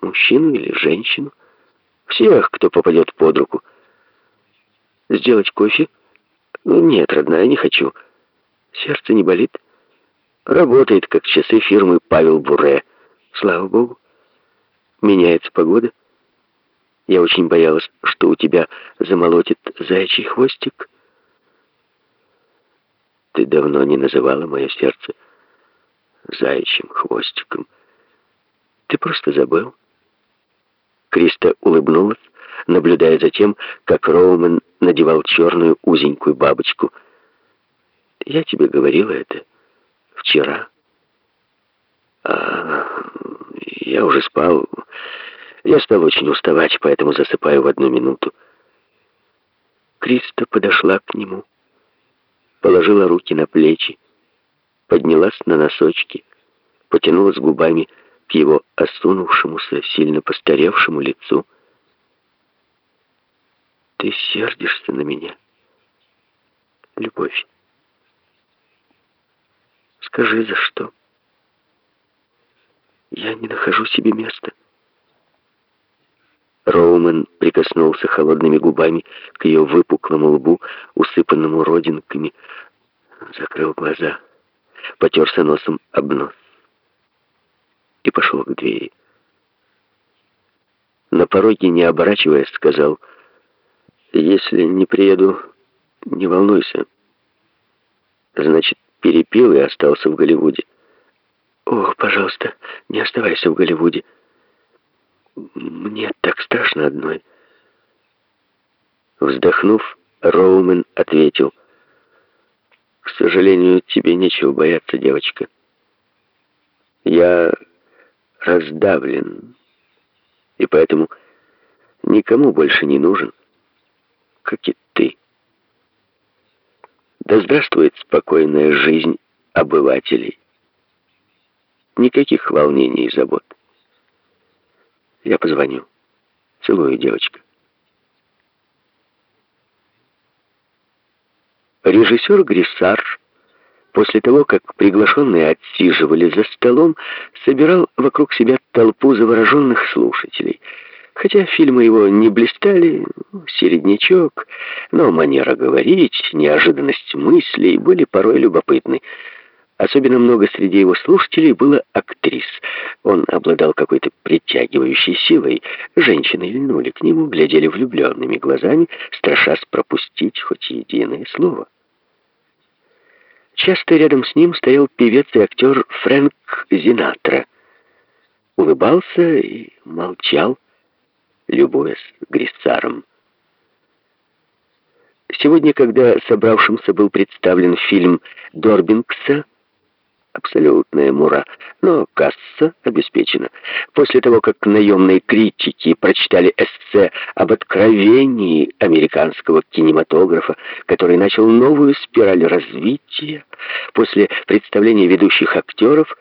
Мужчину или женщину. Всех, кто попадет под руку. Сделать кофе? Ну, нет, родная, не хочу. Сердце не болит. Работает, как часы фирмы Павел Буре. Слава богу. Меняется погода. Я очень боялась, что у тебя замолотит заячий хвостик. Ты давно не называла мое сердце заячьим хвостиком. Ты просто забыл. Криста улыбнулась, наблюдая за тем, как Роумен надевал черную узенькую бабочку. Я тебе говорила это вчера. А я уже спал. Я стал очень уставать, поэтому засыпаю в одну минуту. Криста подошла к нему, положила руки на плечи, поднялась на носочки, потянулась губами к его осунувшемуся, сильно постаревшему лицу. «Ты сердишься на меня, любовь? Скажи, за что? Я не нахожу себе места». Роумен прикоснулся холодными губами к ее выпуклому лбу, усыпанному родинками, закрыл глаза, потерся носом об нос и пошел к двери. На пороге, не оборачиваясь, сказал, «Если не приеду, не волнуйся. Значит, перепил и остался в Голливуде». «О, пожалуйста, не оставайся в Голливуде. Мне так страшно одной». Вздохнув, Роумен ответил, «К сожалению, тебе нечего бояться, девочка. Я раздавлен, и поэтому никому больше не нужен, как и ты. Да здравствует спокойная жизнь обывателей. Никаких волнений и забот. Я позвоню. Целую, девочка. Режиссер Гриссар После того, как приглашенные отсиживали за столом, собирал вокруг себя толпу завороженных слушателей. Хотя фильмы его не блистали, середнячок, но манера говорить, неожиданность мыслей были порой любопытны. Особенно много среди его слушателей было актрис. Он обладал какой-то притягивающей силой. Женщины льнули к нему, глядели влюбленными глазами, страшась пропустить хоть единое слово. Часто рядом с ним стоял певец и актер Фрэнк Зинатра. Улыбался и молчал, любуясь Гриссаром. Сегодня, когда собравшимся был представлен фильм Дорбингса Абсолютная мура. Но касса обеспечена. После того, как наемные критики прочитали эссе об откровении американского кинематографа, который начал новую спираль развития, после представления ведущих актеров,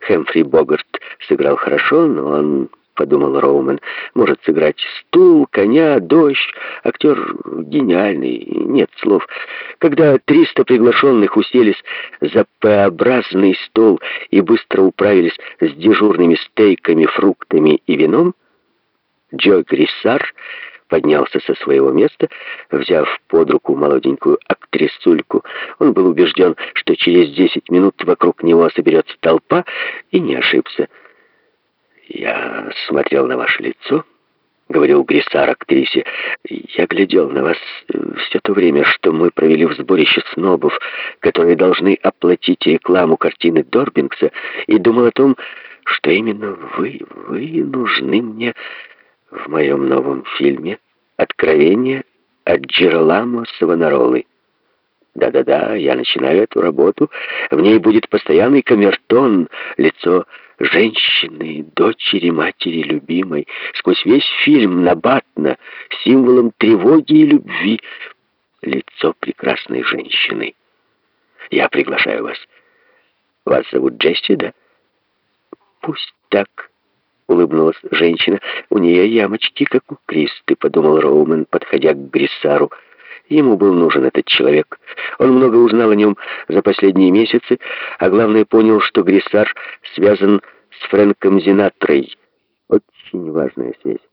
Хэмфри Богарт сыграл хорошо, но он подумал Роумен. Может сыграть стул, коня, дождь. Актер гениальный, нет слов. Когда триста приглашенных уселись за П-образный стол и быстро управились с дежурными стейками, фруктами и вином, Джо Гриссар поднялся со своего места, взяв под руку молоденькую актрисульку. Он был убежден, что через десять минут вокруг него соберется толпа, и не ошибся. «Я смотрел на ваше лицо», — говорил Грисар актрисе. «Я глядел на вас все то время, что мы провели в сборище снобов, которые должны оплатить рекламу картины Дорбингса, и думал о том, что именно вы, вы нужны мне в моем новом фильме «Откровение от Джероламо Савонаролы». Да-да-да, я начинаю эту работу. В ней будет постоянный камертон, лицо женщины, дочери, матери, любимой. Сквозь весь фильм набатно, символом тревоги и любви, лицо прекрасной женщины. Я приглашаю вас. Вас зовут Джесси, да? Пусть так, улыбнулась женщина. У нее ямочки, как у Кристы, подумал Роумен, подходя к Гриссару. Ему был нужен этот человек. Он много узнал о нем за последние месяцы, а главное понял, что Гриссар связан с Фрэнком Зинатрой, Очень важная связь.